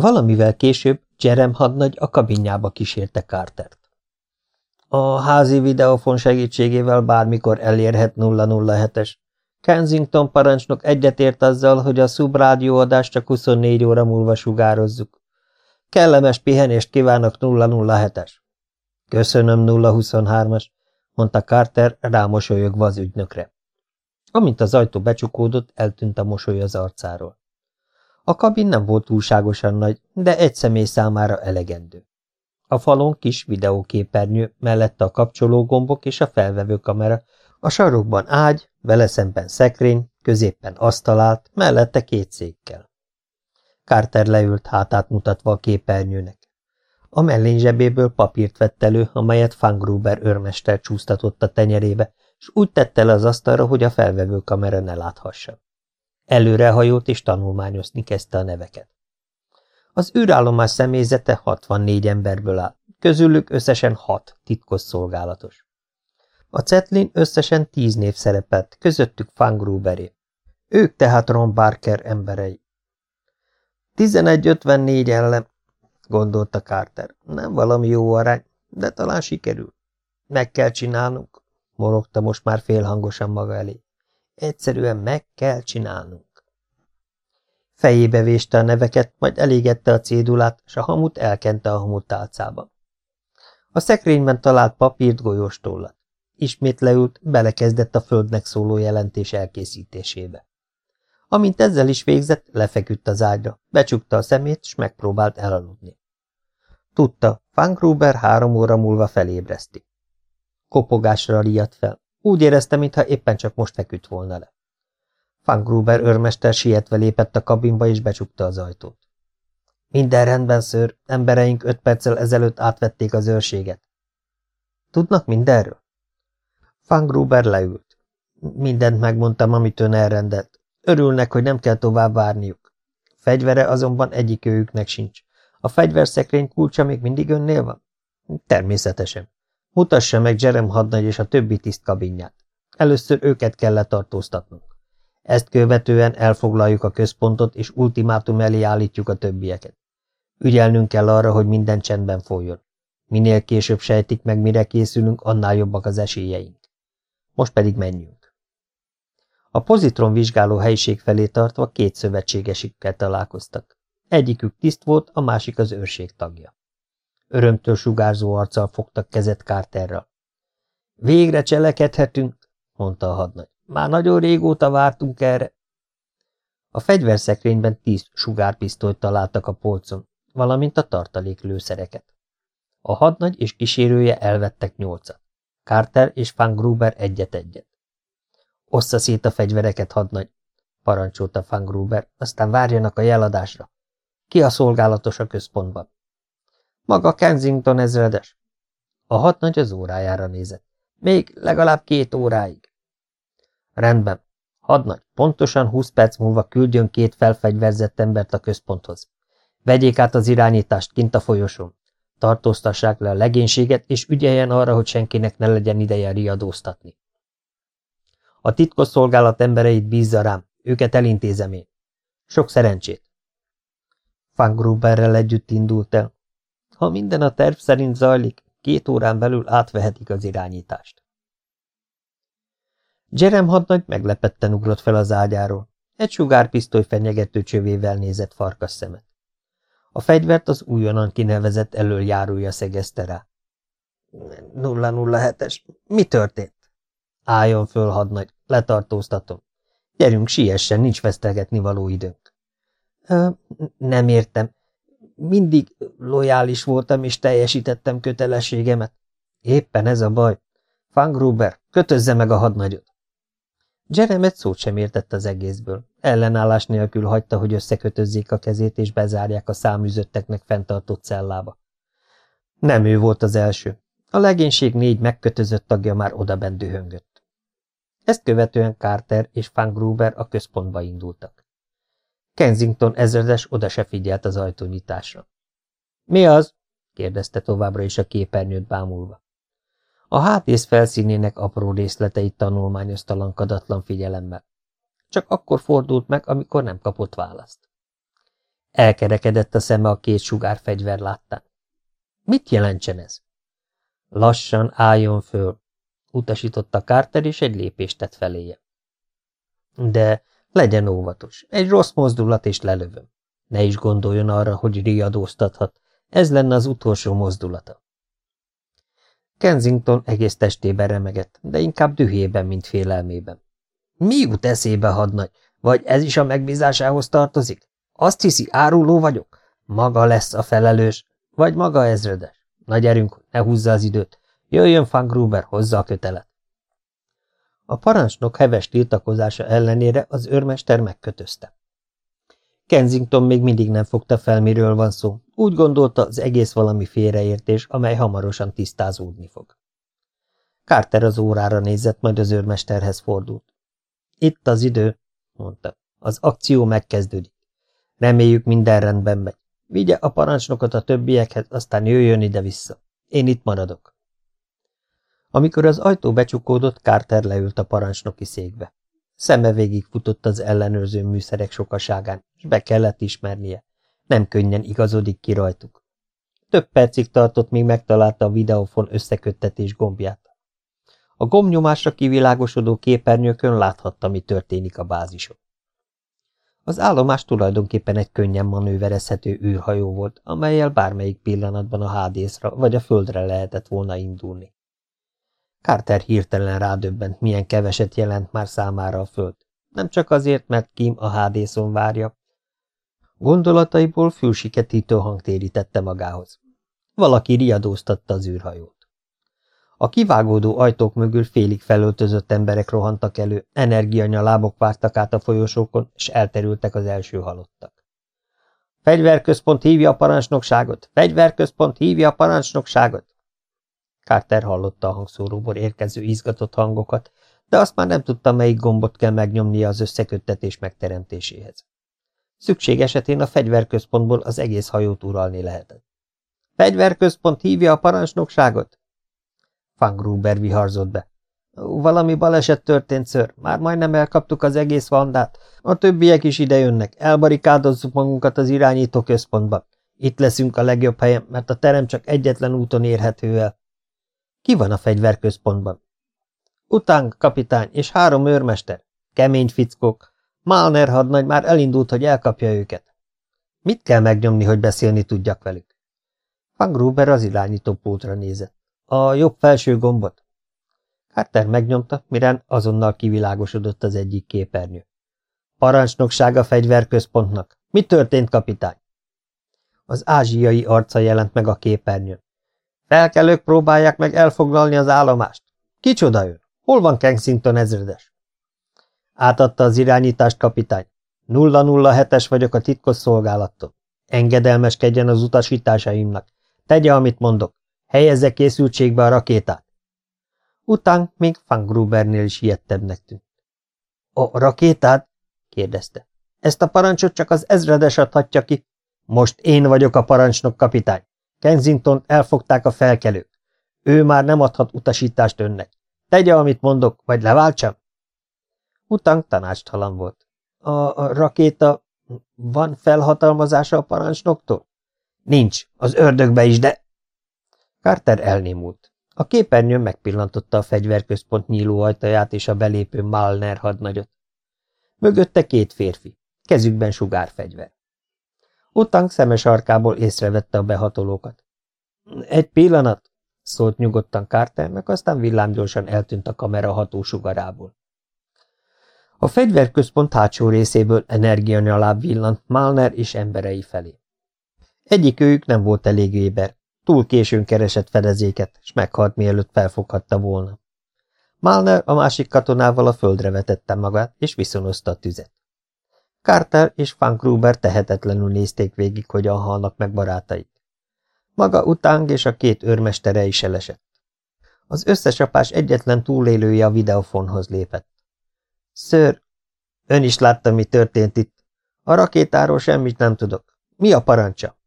Valamivel később Jerem hadnagy a kabinjába kísérte Cartert. A házi videofon segítségével bármikor elérhet 007-es. Kensington parancsnok egyetért azzal, hogy a szubrádióadást csak 24 óra múlva sugározzuk. Kellemes pihenést kívánok 007-es. Köszönöm 023-as, mondta Carter rámosolyogva az ügynökre. Amint az ajtó becsukódott, eltűnt a mosoly az arcáról. A kabin nem volt túlságosan nagy, de egy személy számára elegendő. A falon kis videóképernyő, mellette a kapcsológombok és a felvevőkamera, a sarokban ágy, vele szemben szekrény, középpen asztalált, mellette két székkel. Carter leült hátát mutatva a képernyőnek. A mellény zsebéből papírt vett elő, amelyet Fangruber őrmester csúsztatott a tenyerébe, és úgy tette le az asztalra, hogy a felvevőkamera ne láthassa. Előrehajolt és tanulmányozni kezdte a neveket. Az űrállomás személyzete 64 emberből áll, közülük összesen 6 titkos szolgálatos. A Cetlin összesen 10 név szerepelt, közöttük Fangruberé. Ők tehát Ron Barker emberei. 11.54 ellen, gondolta Carter. Nem valami jó arány, de talán sikerül. Meg kell csinálnunk, morogta most már félhangosan maga elé. Egyszerűen meg kell csinálnunk. Fejébe véste a neveket, majd elégette a cédulát, s a hamut elkente a hamutálcába. A szekrényben talált papírt golyóstollat. Ismét leült, belekezdett a földnek szóló jelentés elkészítésébe. Amint ezzel is végzett, lefeküdt az ágyra, becsukta a szemét, s megpróbált elaludni. Tudta, Fankruber három óra múlva felébreszti. Kopogásra riadt fel. Úgy érezte, mintha éppen csak most feküdt volna le. Fangruber őrmester sietve lépett a kabinba és becsukta az ajtót. Minden rendben, ször, embereink öt perccel ezelőtt átvették az őrséget. Tudnak mindenről? Fangruber leült. Mindent megmondtam, amit ön elrendelt. Örülnek, hogy nem kell tovább várniuk. Fegyvere azonban egyik őjüknek sincs. A fegyverszekrény kulcsa még mindig önnél van? Természetesen. Mutassa meg Jerem hadnagy és a többi tiszt kabinját. Először őket kell letartóztatnunk. Ezt követően elfoglaljuk a központot, és ultimátum elé állítjuk a többieket. Ügyelnünk kell arra, hogy minden csendben folyjon. Minél később sejtik meg, mire készülünk, annál jobbak az esélyeink. Most pedig menjünk. A pozitron vizsgáló helyiség felé tartva két szövetségesükkel találkoztak. Egyikük tiszt volt, a másik az őrség tagja. Örömtől sugárzó arccal fogtak kezet Carterral. Végre cselekedhetünk, mondta a hadnagy. Már nagyon régóta vártunk erre. A fegyverszekrényben tíz sugárpisztolyt találtak a polcon, valamint a tartalék lőszereket. A hadnagy és kísérője elvettek nyolcat. Carter és Van Gruber egyet-egyet. Ossza szét a fegyvereket, hadnagy, parancsolta Van Gruber, aztán várjanak a jeladásra. Ki a szolgálatos a központban? Maga Kensington ezredes. A hadnagy az órájára nézett. Még legalább két óráig. Rendben. Hadnagy, pontosan húsz perc múlva küldjön két felfegyverzett embert a központhoz. Vegyék át az irányítást kint a folyosón. Tartóztassák le a legénységet, és ügyeljen arra, hogy senkinek ne legyen ideje riadóztatni. A titkosszolgálat embereit bízza rám, őket elintézem én. Sok szerencsét! Fangruberrel együtt indult el. Ha minden a terv szerint zajlik, két órán belül átvehetik az irányítást. Jerem hadnagy meglepetten ugrott fel az ágyáról. Egy sugárpisztoly fenyegető csövével nézett farkas szemet. A fegyvert az újonnan kinevezett elöljárója szegezte rá. 007-es, mi történt? Álljon föl, hadnagy, letartóztatom. Gyerünk, siessen, nincs vesztegetni való időnk. Nem értem. Mindig lojális voltam, és teljesítettem kötelességemet. Éppen ez a baj. Fangruber, kötözze meg a hadnagyot. Jerem egy szót sem értett az egészből. Ellenállás nélkül hagyta, hogy összekötözzék a kezét és bezárják a száműzötteknek fenntartott cellába. Nem ő volt az első. A legénység négy megkötözött tagja már odabent dühöngött. Ezt követően Carter és Fangruber a központba indultak. Kensington ezredes oda se figyelt az ajtónyitásra. – Mi az? – kérdezte továbbra is a képernyőt bámulva. A hátész felszínének apró részleteit tanulmányozta lankadatlan figyelemmel. Csak akkor fordult meg, amikor nem kapott választ. Elkerekedett a szeme a két sugárfegyver láttán. Mit jelentsen ez? Lassan álljon föl, utasította Carter, és egy lépést tett feléje. De legyen óvatos, egy rossz mozdulat, és lelövöm. Ne is gondoljon arra, hogy riadóztathat, ez lenne az utolsó mozdulata. Kensington egész testében remegett, de inkább dühében, mint félelmében. Mi jut eszébe, hadnagy? Vagy ez is a megbízásához tartozik? Azt hiszi, áruló vagyok? Maga lesz a felelős, vagy maga ezredes. Na gyerünk, ne húzza az időt. Jöjjön Van Gruber, hozza a kötelet. A parancsnok heves tiltakozása ellenére az őrmester megkötözte. Kensington még mindig nem fogta fel, miről van szó. Úgy gondolta, az egész valami félreértés, amely hamarosan tisztázódni fog. Carter az órára nézett, majd az őrmesterhez fordult. Itt az idő, mondta. Az akció megkezdődik. Reméljük minden rendben megy. Vigye a parancsnokot a többiekhez, aztán jöjjön ide-vissza. Én itt maradok. Amikor az ajtó becsukódott, Carter leült a parancsnoki székbe. Szeme végig futott az ellenőrző műszerek sokaságán, és be kellett ismernie. Nem könnyen igazodik ki rajtuk. Több percig tartott, míg megtalálta a videófon összeköttetés gombját. A gombnyomásra kivilágosodó képernyőkön láthatta, mi történik a bázison. Az állomás tulajdonképpen egy könnyen manőverezhető űrhajó volt, amelyel bármelyik pillanatban a hádészra vagy a földre lehetett volna indulni. Carter hirtelen rádöbbent, milyen keveset jelent már számára a föld. Nem csak azért, mert Kim a hádészon várja. Gondolataiból fülsiketítő hang térítette magához. Valaki riadóztatta az űrhajót. A kivágódó ajtók mögül félig felöltözött emberek rohantak elő, energianyalábok vártak át a folyosókon, és elterültek az első halottak. Fegyverközpont hívja a parancsnokságot! Fegyverközpont hívja a parancsnokságot! Carter hallotta a hangszóróból érkező izgatott hangokat, de azt már nem tudta, melyik gombot kell megnyomnia az összeköttetés megteremtéséhez. Szükség esetén a fegyverközpontból az egész hajót uralni lehetett. Fegyverközpont hívja a parancsnokságot? Fangruber viharzott be. Valami baleset történt, ször. Már majdnem elkaptuk az egész vandát. A többiek is ide jönnek. Elbarikádozzuk magunkat az irányító központban. Itt leszünk a legjobb helyen, mert a terem csak egyetlen úton érhető el. Ki van a fegyverközpontban? Utánk, kapitány, és három őrmester. Kemény fickók. Malner hadnagy már elindult, hogy elkapja őket. Mit kell megnyomni, hogy beszélni tudjak velük? Fangruber az irányító pultra nézett. A jobb felső gombot. Carter megnyomta, mire azonnal kivilágosodott az egyik képernyő. Parancsnoksága fegyverközpontnak. Mi történt, kapitány? Az ázsiai arca jelent meg a képernyőn. Felkelők próbálják meg elfoglalni az állomást. Kicsoda ő? Hol van Kensington ezredes? Átadta az irányítást, kapitány. 007-es vagyok a titkos szolgálattól. Engedelmeskedjen az utasításaimnak. Tegye, amit mondok. Helyezze készültségbe a rakétát. Után még Fangrubernél is ilyettebbnek tűnt. A rakétát? kérdezte. Ezt a parancsot csak az ezredes adhatja ki. Most én vagyok a parancsnok, kapitány. Kensington elfogták a felkelők. Ő már nem adhat utasítást önnek. Tegye, amit mondok, vagy leváltsam? Után tanácstalan volt. A, a rakéta... Van felhatalmazása a parancsnoktól? Nincs, az ördögbe is, de... Carter elnémult. A képernyőn megpillantotta a fegyverközpont nyíló ajtaját és a belépő Malner hadnagyot. Mögötte két férfi, kezükben sugárfegyver. Utang szemes arkából észrevette a behatolókat. Egy pillanat, szólt nyugodtan Carternek, aztán villámgyorsan eltűnt a kamera hatósugarából. A fegyverközpont hátsó részéből energianyaláb villant Malner és emberei felé. Egyik őjük nem volt elég éber, túl későn keresett fedezéket, és meghalt mielőtt felfoghatta volna. Malner a másik katonával a földre vetette magát, és viszonozta a tüzet. Carter és Van Gruber tehetetlenül nézték végig, hogyan halnak meg barátaik. Maga utáng és a két őrmestere is elesett. Az összesapás egyetlen túlélője a videofonhoz lépett. Ször, ön is látta, mi történt itt. A rakétáról semmit nem tudok. Mi a parancsa?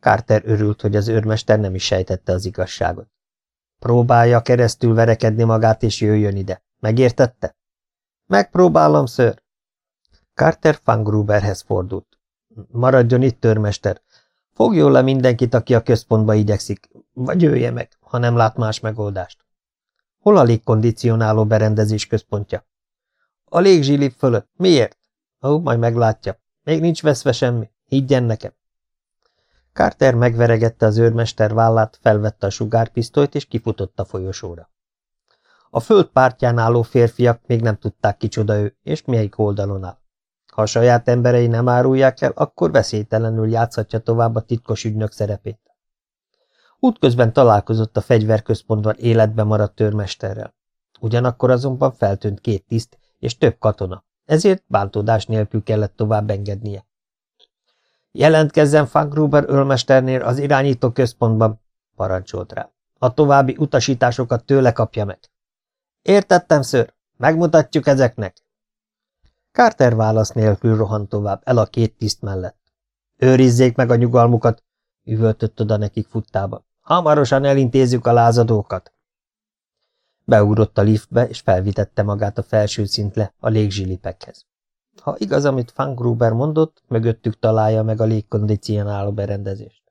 Carter örült, hogy az őrmester nem is sejtette az igazságot. Próbálja keresztül verekedni magát, és jöjjön ide. Megértette? Megpróbálom, ször. Carter Fangruberhez fordult. Maradjon itt, törmester. Fogjon le mindenkit, aki a központba igyekszik, vagy ölje meg, ha nem lát más megoldást. Hol a légkondicionáló berendezés központja? A légzsilip fölött. Miért? Ó, majd meglátja. Még nincs veszve semmi. Higgyen nekem. Carter megveregette az őrmester vállát, felvette a sugárpisztolyt, és kifutott a folyosóra. A föld pártján álló férfiak még nem tudták kicsoda ő, és melyik oldalon áll. Ha a saját emberei nem árulják el, akkor veszélytelenül játszhatja tovább a titkos ügynök szerepét. Útközben találkozott a fegyverközpontban életbe maradt törmesterrel. Ugyanakkor azonban feltűnt két tiszt és több katona, ezért bántódás nélkül kellett tovább engednie. Jelentkezzen Fankruber ölmesternél az irányító központban, parancsolt rá. A további utasításokat tőle kapja meg. Értettem, ször, megmutatjuk ezeknek. Carter válasz nélkül rohant tovább, el a két tiszt mellett. Őrizzék meg a nyugalmukat, üvöltött oda nekik futtába. Hamarosan elintézzük a lázadókat. Beugrott a liftbe, és felvitette magát a felső szintre a légzsilipekhez. Ha igaz, amit Gruber mondott, mögöttük találja meg a légkondicionáló berendezést.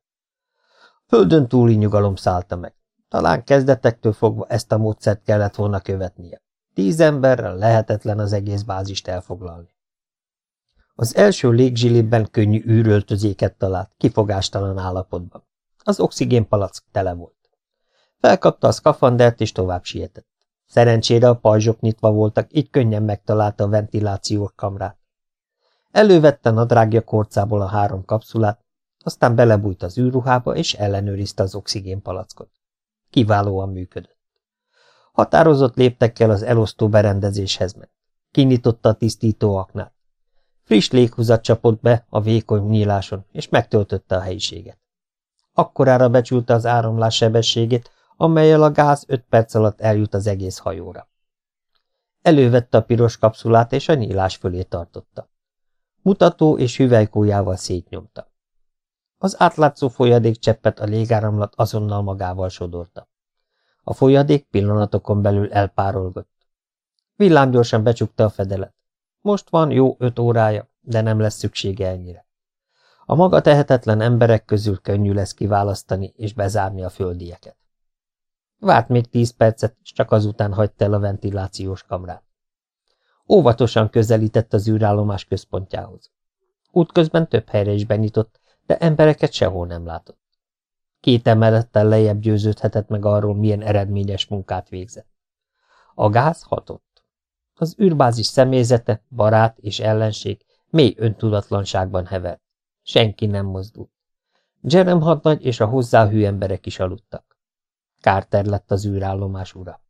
Földön túli nyugalom szállta meg. Talán kezdetektől fogva ezt a módszert kellett volna követnie. Tíz emberrel lehetetlen az egész bázist elfoglalni. Az első légzsilibben könnyű űröltözéket talált, kifogástalan állapotban. Az oxigénpalack tele volt. Felkapta a szkafandert, és tovább sietett. Szerencsére a pajzsok nyitva voltak, így könnyen megtalálta a ventilációs kamrát. Elővette nadrágja korcából a három kapszulát, aztán belebújt az űrruhába, és ellenőrizte az oxigénpalackot. Kiválóan működött. Határozott léptekkel az elosztó berendezéshez ment. Kinyitotta a tisztító aknát. Friss léghúzat csapott be a vékony nyíláson, és megtöltötte a helyiséget. Akkorára becsülte az áramlás sebességét, amelyel a gáz öt perc alatt eljut az egész hajóra. Elővette a piros kapszulát, és a nyílás fölé tartotta. Mutató és hüvelykójával szétnyomta. Az átlátszó folyadék cseppet a légáramlat azonnal magával sodorta. A folyadék pillanatokon belül elpárolgott. Villámgyorsan becsukta a fedelet. Most van jó öt órája, de nem lesz szüksége ennyire. A maga tehetetlen emberek közül könnyű lesz kiválasztani és bezárni a földieket. Várt még tíz percet, és csak azután hagyta el a ventilációs kamrát. Óvatosan közelített az űrállomás központjához. Útközben több helyre is benyitott, de embereket sehol nem látott. Két emelettel lejjebb győződhetett meg arról, milyen eredményes munkát végzett. A gáz hatott. Az űrbázis személyzete, barát és ellenség mély öntudatlanságban hevert. Senki nem mozdult. Jerem hadnagy és a hozzá hű emberek is aludtak. Carter lett az űrállomás ura.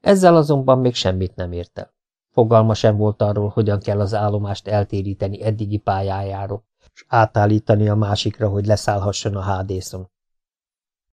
Ezzel azonban még semmit nem ért el. Fogalma sem volt arról, hogyan kell az állomást eltéríteni eddigi pályájáról, és átállítani a másikra, hogy leszállhasson a hádészon.